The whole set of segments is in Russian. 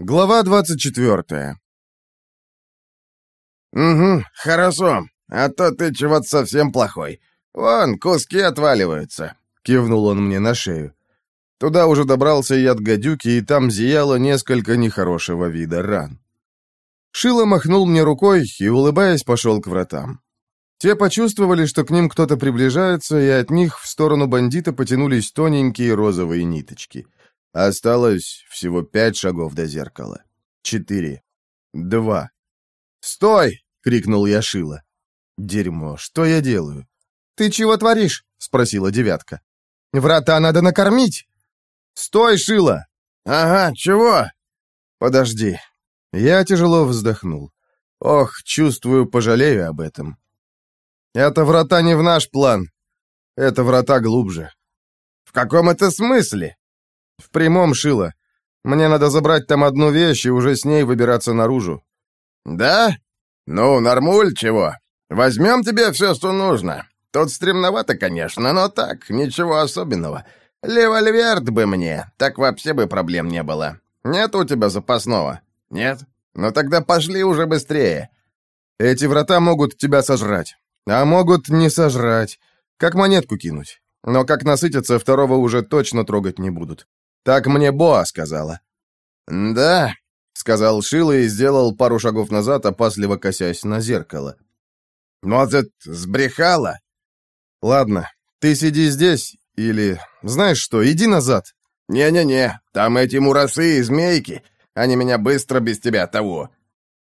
Глава 24 «Угу, хорошо. А то ты чего-то совсем плохой. Вон, куски отваливаются», — кивнул он мне на шею. Туда уже добрался яд гадюки, и там зияло несколько нехорошего вида ран. Шило махнул мне рукой и, улыбаясь, пошел к вратам. Те почувствовали, что к ним кто-то приближается, и от них в сторону бандита потянулись тоненькие розовые ниточки. Осталось всего пять шагов до зеркала. Четыре. Два. «Стой!» — крикнул я Шило. «Дерьмо, что я делаю?» «Ты чего творишь?» — спросила девятка. «Врата надо накормить!» «Стой, Шило!» «Ага, чего?» «Подожди». Я тяжело вздохнул. Ох, чувствую, пожалею об этом. Это врата не в наш план. Это врата глубже. В каком это смысле? В прямом, Шило. Мне надо забрать там одну вещь и уже с ней выбираться наружу. Да? Ну, нормуль чего? Возьмем тебе все, что нужно. Тут стремновато, конечно, но так, ничего особенного. Левольверт бы мне, так вообще бы проблем не было. Нет у тебя запасного? Нет? Ну тогда пошли уже быстрее. Эти врата могут тебя сожрать. А могут не сожрать. Как монетку кинуть. Но как насытятся, второго уже точно трогать не будут. Так мне Боа сказала. «Да», — сказал Шило и сделал пару шагов назад, опасливо косясь на зеркало. «Может, сбрехала?» «Ладно, ты сиди здесь или... Знаешь что, иди назад». «Не-не-не, там эти мурасы и змейки. Они меня быстро без тебя того».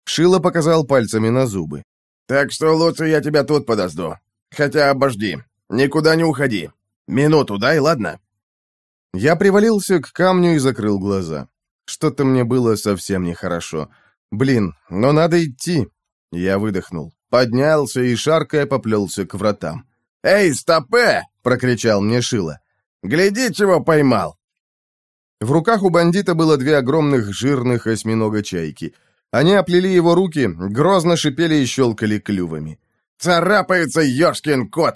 Шило показал пальцами на зубы. Так что лучше я тебя тут подожду. Хотя обожди, никуда не уходи. Минуту дай, ладно?» Я привалился к камню и закрыл глаза. Что-то мне было совсем нехорошо. Блин, но надо идти. Я выдохнул, поднялся и, шаркая, поплелся к вратам. «Эй, стопе!» — прокричал мне Шило. «Гляди, чего поймал!» В руках у бандита было две огромных жирных осьминога-чайки — они оплели его руки, грозно шипели и щелкали клювами. «Царапается ёшкин кот!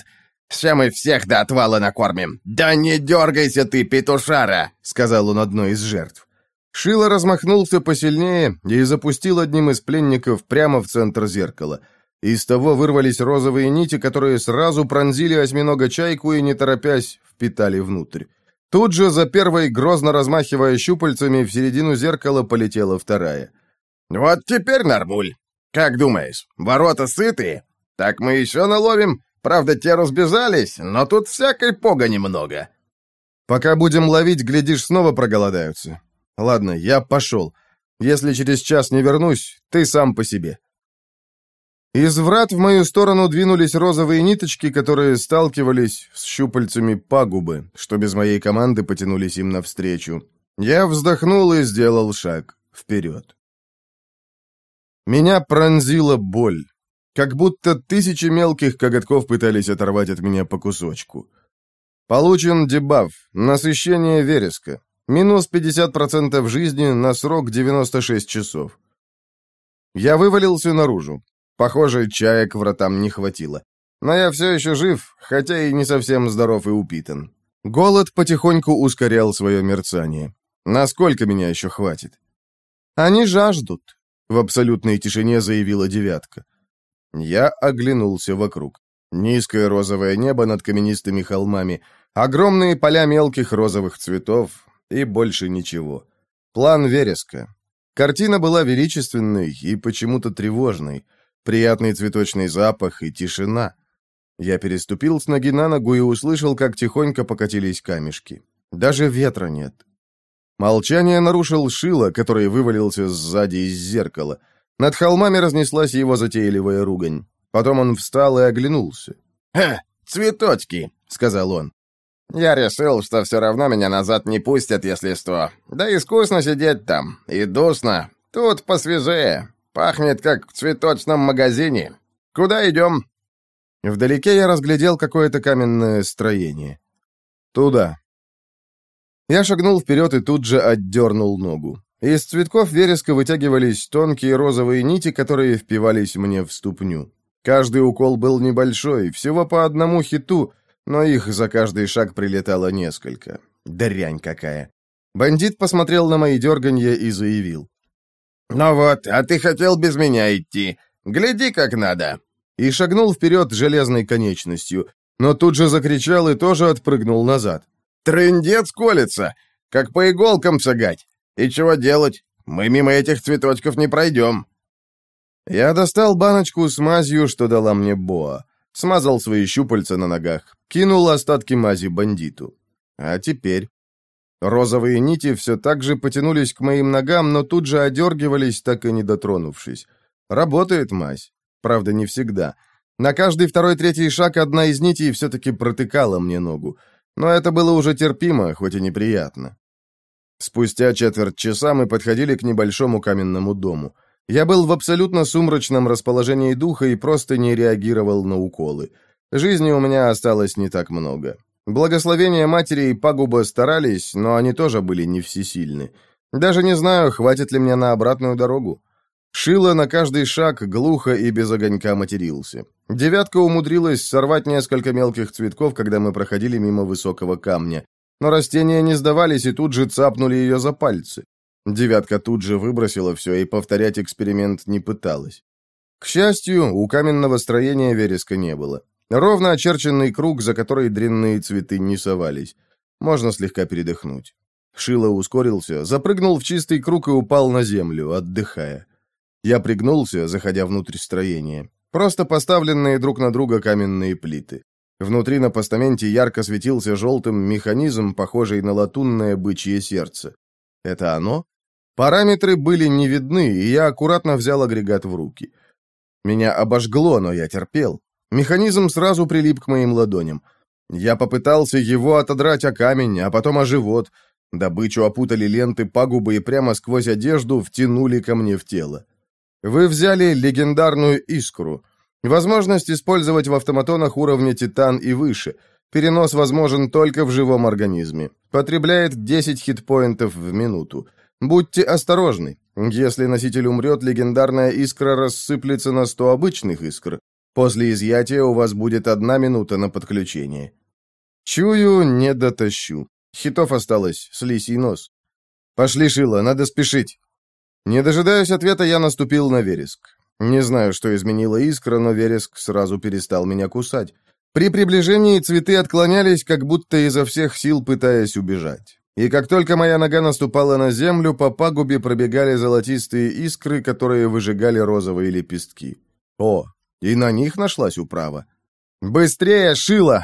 Сейчас мы всех до отвала накормим! Да не дергайся ты, петушара!» — сказал он одной из жертв. Шило размахнулся посильнее и запустил одним из пленников прямо в центр зеркала. Из того вырвались розовые нити, которые сразу пронзили осьминога-чайку и, не торопясь, впитали внутрь. Тут же за первой, грозно размахивая щупальцами, в середину зеркала полетела вторая. «Вот теперь, Нормуль, как думаешь, ворота сытые? Так мы еще наловим. Правда, те разбежались, но тут всякой пога немного». «Пока будем ловить, глядишь, снова проголодаются. Ладно, я пошел. Если через час не вернусь, ты сам по себе». Из врат в мою сторону двинулись розовые ниточки, которые сталкивались с щупальцами пагубы, что без моей команды потянулись им навстречу. Я вздохнул и сделал шаг вперед. Меня пронзила боль. Как будто тысячи мелких коготков пытались оторвать от меня по кусочку. Получен дебаф, насыщение вереска. Минус 50% жизни на срок 96 часов. Я вывалился наружу. Похоже, чаек вратам не хватило. Но я все еще жив, хотя и не совсем здоров и упитан. Голод потихоньку ускорял свое мерцание. Насколько меня еще хватит? Они жаждут, в абсолютной тишине заявила девятка. Я оглянулся вокруг. Низкое розовое небо над каменистыми холмами, огромные поля мелких розовых цветов и больше ничего. План вереска. Картина была величественной и почему-то тревожной. Приятный цветочный запах и тишина. Я переступил с ноги на ногу и услышал, как тихонько покатились камешки. Даже ветра нет. Молчание нарушил Шило, который вывалился сзади из зеркала. Над холмами разнеслась его затейливая ругань. Потом он встал и оглянулся. «Ха, цветочки!» — сказал он. «Я решил, что все равно меня назад не пустят, если что. Да и скучно сидеть там. И душно. Тут посвежее. Пахнет, как в цветочном магазине. Куда идем?» Вдалеке я разглядел какое-то каменное строение. «Туда», я шагнул вперед и тут же отдернул ногу. Из цветков вереска вытягивались тонкие розовые нити, которые впивались мне в ступню. Каждый укол был небольшой, всего по одному хиту, но их за каждый шаг прилетало несколько. Дрянь какая. Бандит посмотрел на мои дерганья и заявил. «Ну вот, а ты хотел без меня идти. Гляди, как надо!» И шагнул вперед железной конечностью, но тут же закричал и тоже отпрыгнул назад. «Трындец колется! Как по иголкам сагать! И чего делать? Мы мимо этих цветочков не пройдем!» Я достал баночку с мазью, что дала мне Боа. Смазал свои щупальца на ногах, кинул остатки мази бандиту. А теперь... Розовые нити все так же потянулись к моим ногам, но тут же одергивались, так и не дотронувшись. Работает мазь. Правда, не всегда. На каждый второй-третий шаг одна из нитей все-таки протыкала мне ногу. Но это было уже терпимо, хоть и неприятно. Спустя четверть часа мы подходили к небольшому каменному дому. Я был в абсолютно сумрачном расположении духа и просто не реагировал на уколы. Жизни у меня осталось не так много. Благословения матери и пагуба старались, но они тоже были не всесильны. Даже не знаю, хватит ли мне на обратную дорогу. Шило на каждый шаг глухо и без огонька матерился. Девятка умудрилась сорвать несколько мелких цветков, когда мы проходили мимо высокого камня. Но растения не сдавались и тут же цапнули ее за пальцы. Девятка тут же выбросила все и повторять эксперимент не пыталась. К счастью, у каменного строения вереска не было. Ровно очерченный круг, за который дрянные цветы не совались. Можно слегка передохнуть. Шило ускорился, запрыгнул в чистый круг и упал на землю, отдыхая. Я пригнулся, заходя внутрь строения. Просто поставленные друг на друга каменные плиты. Внутри на постаменте ярко светился желтым механизм, похожий на латунное бычье сердце. Это оно? Параметры были не видны, и я аккуратно взял агрегат в руки. Меня обожгло, но я терпел. Механизм сразу прилип к моим ладоням. Я попытался его отодрать о камень, а потом о живот. Добычу опутали ленты пагубы и прямо сквозь одежду втянули ко мне в тело. Вы взяли легендарную искру. Возможность использовать в автоматонах уровня титан и выше. Перенос возможен только в живом организме. Потребляет 10 хитпоинтов в минуту. Будьте осторожны. Если носитель умрет, легендарная искра рассыплется на 100 обычных искр. После изъятия у вас будет одна минута на подключение. Чую, не дотащу. Хитов осталось с лисий нос. Пошли, Шила, надо спешить. Не дожидаясь ответа, я наступил на вереск. Не знаю, что изменила искра, но вереск сразу перестал меня кусать. При приближении цветы отклонялись, как будто изо всех сил пытаясь убежать. И как только моя нога наступала на землю, по пагубе пробегали золотистые искры, которые выжигали розовые лепестки. О, и на них нашлась управа. «Быстрее, Шила!»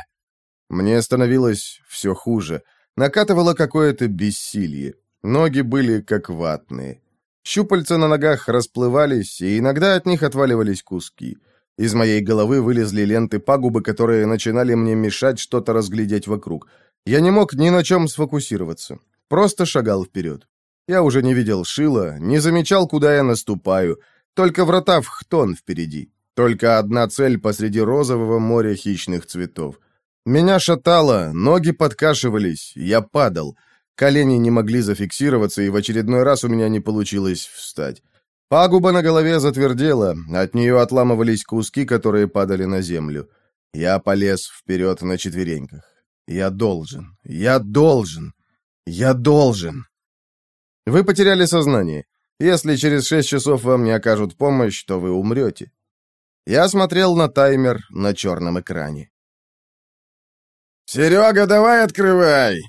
Мне становилось все хуже. Накатывало какое-то бессилие. Ноги были как ватные. Щупальца на ногах расплывались, и иногда от них отваливались куски. Из моей головы вылезли ленты пагубы, которые начинали мне мешать что-то разглядеть вокруг. Я не мог ни на чем сфокусироваться. Просто шагал вперед. Я уже не видел Шила, не замечал, куда я наступаю. Только врата в Хтон впереди. Только одна цель посреди розового моря хищных цветов. Меня шатало, ноги подкашивались, я падал. Колени не могли зафиксироваться, и в очередной раз у меня не получилось встать. Пагуба на голове затвердела, от нее отламывались куски, которые падали на землю. Я полез вперед на четвереньках. Я должен, я должен, я должен. Вы потеряли сознание. Если через шесть часов вам не окажут помощь, то вы умрете. Я смотрел на таймер на черном экране. «Серега, давай открывай!»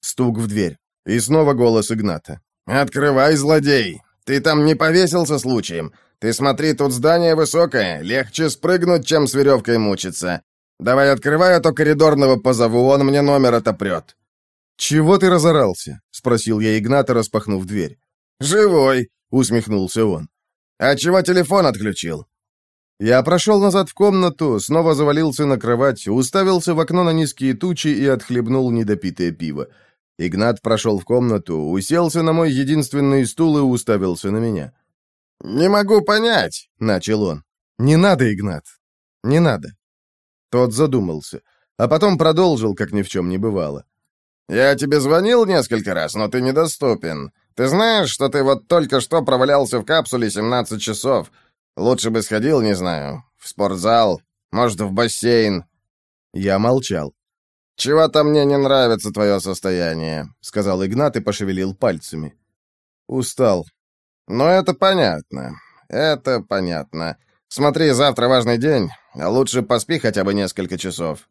Стук в дверь. И снова голос Игната. «Открывай, злодей! Ты там не повесился случаем? Ты смотри, тут здание высокое, легче спрыгнуть, чем с веревкой мучиться. Давай открывай, а то коридорного позову, он мне номер отопрет». «Чего ты разорался?» — спросил я Игната, распахнув дверь. «Живой!» — усмехнулся он. «А чего телефон отключил?» Я прошел назад в комнату, снова завалился на кровать, уставился в окно на низкие тучи и отхлебнул недопитое пиво. Игнат прошел в комнату, уселся на мой единственный стул и уставился на меня. «Не могу понять», — начал он. «Не надо, Игнат, не надо». Тот задумался, а потом продолжил, как ни в чем не бывало. «Я тебе звонил несколько раз, но ты недоступен. Ты знаешь, что ты вот только что провалялся в капсуле 17 часов. Лучше бы сходил, не знаю, в спортзал, может, в бассейн». Я молчал. «Чего-то мне не нравится твое состояние», — сказал Игнат и пошевелил пальцами. «Устал. «Ну, это понятно. Это понятно. Смотри, завтра важный день. Лучше поспи хотя бы несколько часов».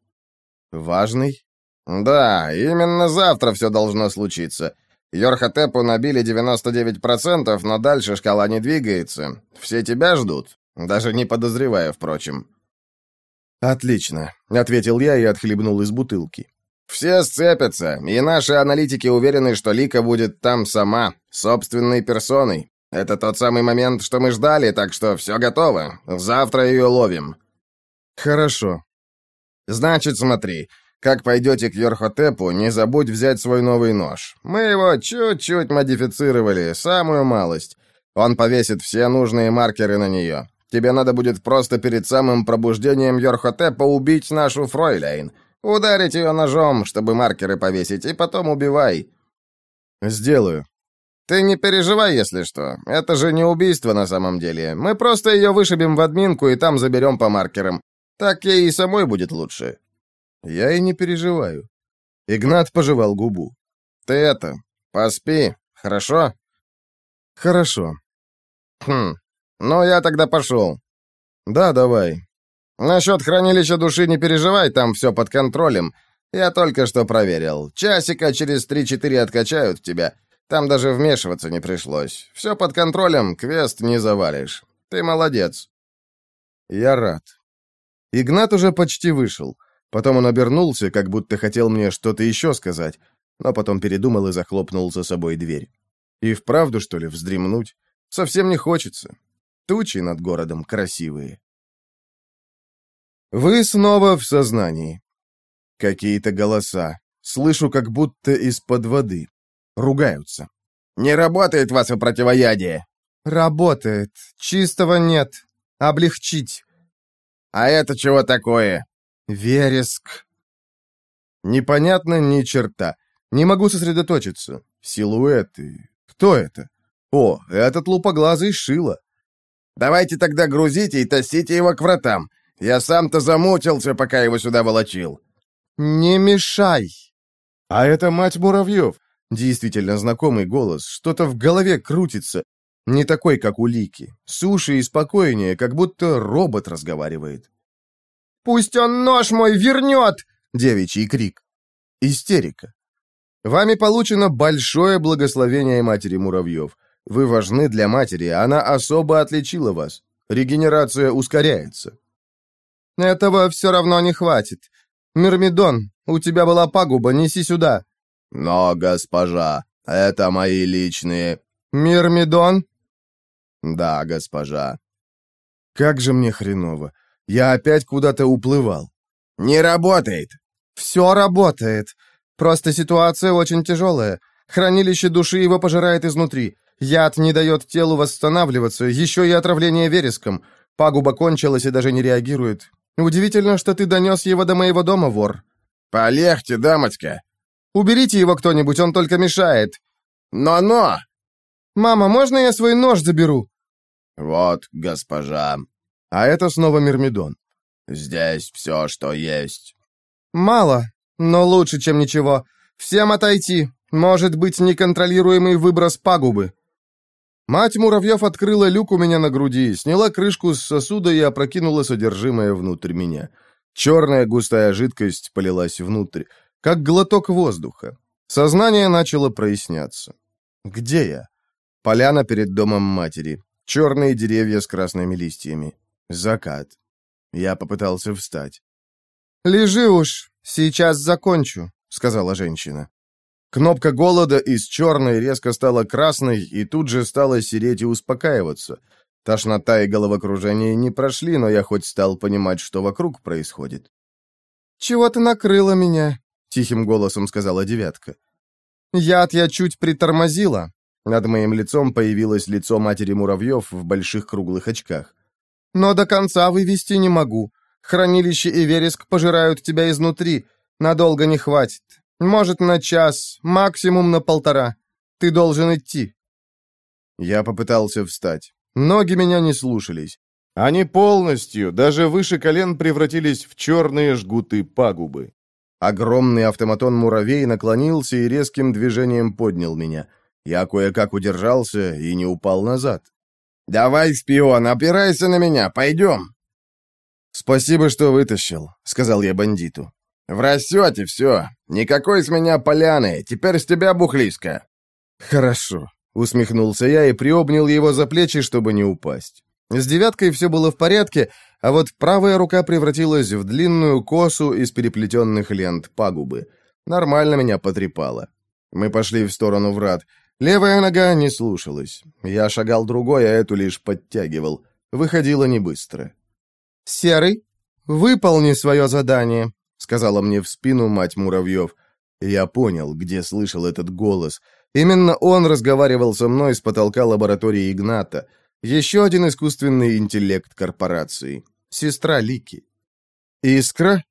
«Важный?» «Да, именно завтра все должно случиться. Йорхотепу набили 99%, но дальше шкала не двигается. Все тебя ждут. Даже не подозревая, впрочем». «Отлично», — ответил я и отхлебнул из бутылки. «Все сцепятся, и наши аналитики уверены, что Лика будет там сама, собственной персоной. Это тот самый момент, что мы ждали, так что все готово. Завтра ее ловим». «Хорошо». «Значит, смотри, как пойдете к Йорхотепу, не забудь взять свой новый нож. Мы его чуть-чуть модифицировали, самую малость. Он повесит все нужные маркеры на нее. Тебе надо будет просто перед самым пробуждением Йорхотепа убить нашу Фройляйн. Ударить ее ножом, чтобы маркеры повесить, и потом убивай». «Сделаю». «Ты не переживай, если что. Это же не убийство на самом деле. Мы просто ее вышибем в админку и там заберем по маркерам. Так ей и самой будет лучше». «Я и не переживаю». Игнат пожевал губу. «Ты это, поспи, хорошо?» «Хорошо». «Хм, «Ну, я тогда пошел». «Да, давай». «Насчет хранилища души не переживай, там все под контролем. Я только что проверил. Часика через три-четыре откачают тебя. Там даже вмешиваться не пришлось. Все под контролем, квест не завалишь. Ты молодец». «Я рад». Игнат уже почти вышел. Потом он обернулся, как будто хотел мне что-то еще сказать, но потом передумал и захлопнул за собой дверь. И вправду, что ли, вздремнуть? Совсем не хочется. Тучи над городом красивые. Вы снова в сознании. Какие-то голоса. Слышу, как будто из-под воды. Ругаются. «Не работает ваше противоядие!» «Работает. Чистого нет. Облегчить». «А это чего такое?» «Вереск». Непонятно ни черта. Не могу сосредоточиться. Силуэты. Кто это? О, этот лупоглазый Шила. Давайте тогда грузите и тащите его к вратам. Я сам-то замучился, пока его сюда волочил». «Не мешай!» А это мать Муравьев. Действительно знакомый голос. Что-то в голове крутится. Не такой, как у Лики. Суши и спокойнее, как будто робот разговаривает. «Пусть он нож мой вернет!» Девичий крик. Истерика. Вами получено большое благословение матери Муравьев. Вы важны для матери, она особо отличила вас. Регенерация ускоряется. Этого все равно не хватит. Мирмидон, у тебя была пагуба, неси сюда. Но, госпожа, это мои личные... Мирмидон? Да, госпожа. Как же мне хреново. Я опять куда-то уплывал. Не работает. Все работает. Просто ситуация очень тяжелая. Хранилище души его пожирает изнутри. Яд не дает телу восстанавливаться, еще и отравление вереском. Пагуба кончилась и даже не реагирует. Удивительно, что ты донес его до моего дома, вор». «Полегче, дамочка». «Уберите его кто-нибудь, он только мешает». «Но-но!» «Мама, можно я свой нож заберу?» «Вот, госпожа». А это снова Мирмидон. «Здесь все, что есть». «Мало, но лучше, чем ничего. Всем отойти. Может быть, неконтролируемый выброс пагубы». Мать Муравьев открыла люк у меня на груди, сняла крышку с сосуда и опрокинула содержимое внутрь меня. Черная густая жидкость полилась внутрь, как глоток воздуха. Сознание начало проясняться. Где я? Поляна перед домом матери. Черные деревья с красными листьями. Закат. Я попытался встать. «Лежи уж, сейчас закончу», — сказала женщина. Кнопка голода из черной резко стала красной и тут же стала сереть и успокаиваться. Тошнота и головокружение не прошли, но я хоть стал понимать, что вокруг происходит. «Чего ты накрыла меня?» — тихим голосом сказала девятка. «Яд я чуть притормозила». Над моим лицом появилось лицо матери муравьев в больших круглых очках. «Но до конца вывести не могу. Хранилище и вереск пожирают тебя изнутри. Надолго не хватит. Может, на час, максимум на полтора. Ты должен идти». Я попытался встать. Ноги меня не слушались. Они полностью, даже выше колен, превратились в черные жгуты пагубы. Огромный автоматон-муравей наклонился и резким движением поднял меня. Я кое-как удержался и не упал назад. «Давай, шпион, опирайся на меня, пойдем!» «Спасибо, что вытащил», — сказал я бандиту. «В расчете все. Никакой с меня поляны. Теперь с тебя бухлиска». «Хорошо», — усмехнулся я и приобнял его за плечи, чтобы не упасть. С девяткой все было в порядке, а вот правая рука превратилась в длинную косу из переплетенных лент пагубы. Нормально меня потрепало. Мы пошли в сторону врат. Левая нога не слушалась. Я шагал другой, а эту лишь подтягивал. Выходило не быстро. «Серый, выполни свое задание», — сказала мне в спину мать муравьев. Я понял, где слышал этот голос. Именно он разговаривал со мной с потолка лаборатории Игната. Еще один искусственный интеллект корпорации. Сестра Лики. «Искра?»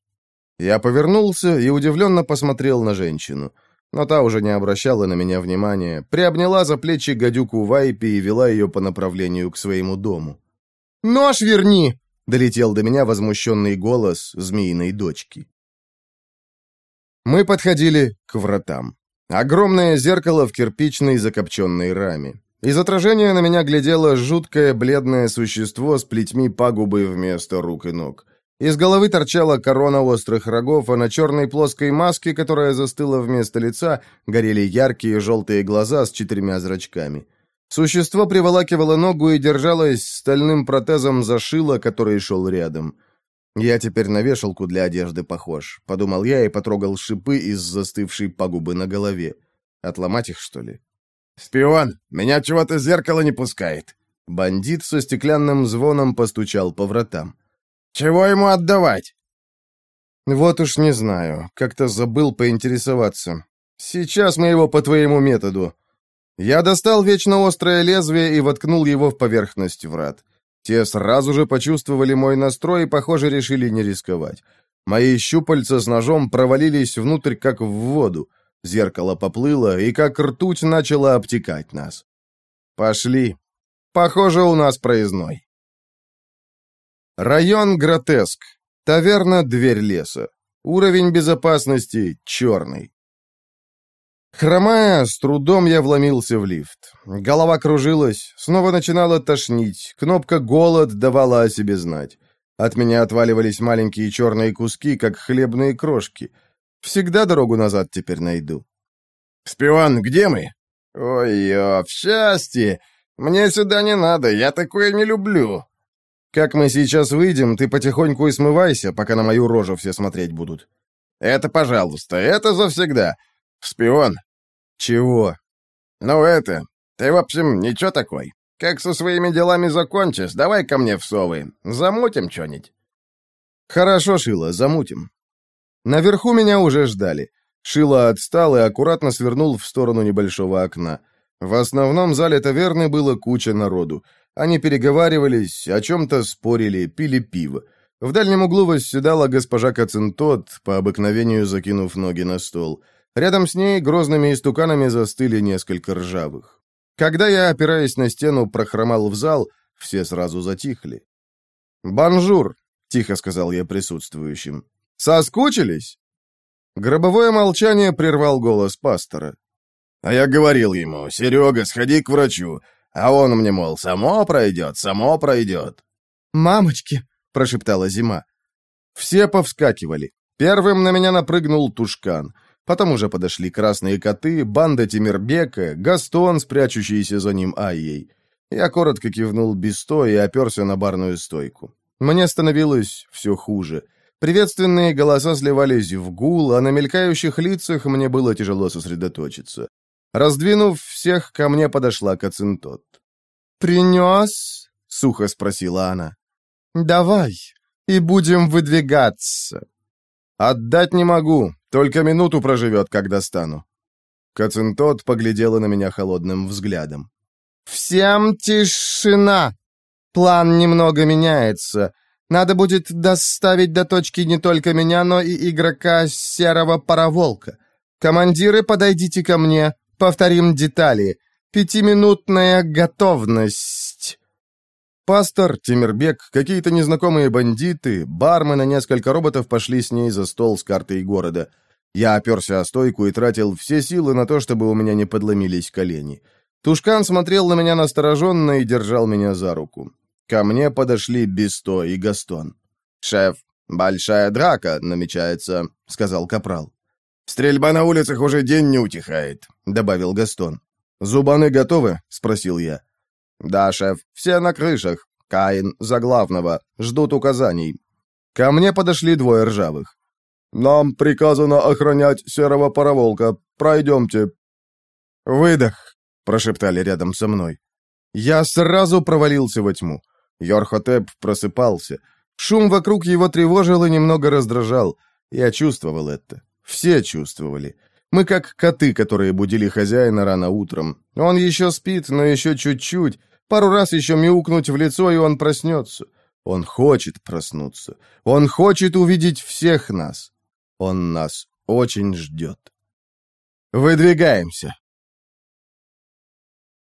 Я повернулся и удивленно посмотрел на женщину. Но та уже не обращала на меня внимания, приобняла за плечи гадюку Вайпи и вела ее по направлению к своему дому. «Нож верни!» — долетел до меня возмущенный голос змеиной дочки. Мы подходили к вратам. Огромное зеркало в кирпичной закопченной раме. Из отражения на меня глядело жуткое бледное существо с плетьми пагубы вместо рук и ног. Из головы торчала корона острых рогов, а на черной плоской маске, которая застыла вместо лица, горели яркие желтые глаза с четырьмя зрачками. Существо приволакивало ногу и держалось стальным протезом за шило, который шел рядом. «Я теперь на вешалку для одежды похож», — подумал я и потрогал шипы из застывшей пагубы на голове. «Отломать их, что ли?» «Спион, меня чего-то зеркало не пускает». Бандит со стеклянным звоном постучал по вратам. Чего ему отдавать? Вот уж не знаю, как-то забыл поинтересоваться. Сейчас мы его по твоему методу. Я достал вечно острое лезвие и воткнул его в поверхность врат. Те сразу же почувствовали мой настрой и, похоже, решили не рисковать. Мои щупальца с ножом провалились внутрь, как в воду. Зеркало поплыло, и как ртуть начала обтекать нас. Пошли. Похоже, у нас проездной. Район Гротеск. Таверна «Дверь леса». Уровень безопасности черный. Хромая, с трудом я вломился в лифт. Голова кружилась, снова начинала тошнить, кнопка «Голод» давала о себе знать. От меня отваливались маленькие черные куски, как хлебные крошки. Всегда дорогу назад теперь найду. «Спион, где мы?» «Ой-ё, в счастье! Мне сюда не надо, я такое не люблю!» Как мы сейчас выйдем, ты потихоньку и смывайся, пока на мою рожу все смотреть будут. Это, пожалуйста, это завсегда. Шпион. Чего? Ну это, ты, в общем, ничего такой. Как со своими делами закончишь, давай ко мне в совы. Замутим что-нибудь. Хорошо, Шила, замутим. Наверху меня уже ждали. Шила отстал и аккуратно свернул в сторону небольшого окна. В основном зале таверны было куча народу. Они переговаривались, о чем-то спорили, пили пиво. В дальнем углу восседала госпожа Кацинтот, по обыкновению закинув ноги на стол. Рядом с ней грозными истуканами застыли несколько ржавых. Когда я, опираясь на стену, прохромал в зал, все сразу затихли. «Бонжур», — тихо сказал я присутствующим. «Соскучились?» Гробовое молчание прервал голос пастора. «А я говорил ему, Серега, сходи к врачу. А он мне, мол, само пройдет, само пройдет. «Мамочки!» — прошептала Зима. Все повскакивали. Первым на меня напрыгнул Тушкан. Потом уже подошли красные коты, банда Тимирбека, Гастон, спрячущийся за ним Айей. Я коротко кивнул Бесто и оперся на барную стойку. Мне становилось все хуже. Приветственные голоса сливались в гул, а на мелькающих лицах мне было тяжело сосредоточиться. Раздвинув всех, ко мне подошла Кацинтот. «Принес?» — сухо спросила она. «Давай, и будем выдвигаться». «Отдать не могу, только минуту проживет, когда стану». Кацинтот поглядела на меня холодным взглядом. «Всем тишина! План немного меняется. Надо будет доставить до точки не только меня, но и игрока Серого Пароволка. Командиры, подойдите ко мне. Повторим детали. Пятиминутная готовность. Пастор, Тимирбек, какие-то незнакомые бандиты, бармены, несколько роботов пошли с ней за стол с картой города. Я оперся о стойку и тратил все силы на то, чтобы у меня не подломились колени. Тушкан смотрел на меня настороженно и держал меня за руку. Ко мне подошли Бесто и Гастон. «Шеф, большая драка намечается», — сказал Капрал. «Стрельба на улицах уже день не утихает», — добавил Гастон. «Зубаны готовы?» — спросил я. «Да, шеф, все на крышах. Каин, за главного. Ждут указаний». Ко мне подошли двое ржавых. «Нам приказано охранять серого пароволка. Пройдемте». «Выдох», — прошептали рядом со мной. Я сразу провалился во тьму. Йорхотеп просыпался. Шум вокруг его тревожил и немного раздражал. Я чувствовал это. Все чувствовали. Мы как коты, которые будили хозяина рано утром. Он еще спит, но еще чуть-чуть. Пару раз еще мяукнуть в лицо, и он проснется. Он хочет проснуться. Он хочет увидеть всех нас. Он нас очень ждет. «Выдвигаемся»,